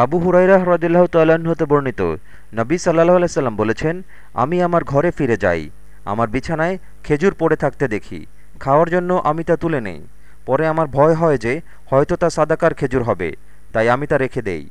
আবু হুরাইরা হ্রদিল্লাহ তাল্লাহ্ন হতে বর্ণিত। নবী সাল্লাহ আলাইসাল্লাম বলেছেন, আমি আমার ঘরে ফিরে যাই, আমার বিছানায় খেজুর পড়ে থাকতে দেখি, খাওয়ার জন্য আমি তা তুলে নেই। পরে আমার ভয় হয় যে হয়তো তা সাদাকার খেজুর হবে, তাই আমি তা রেখে দেই।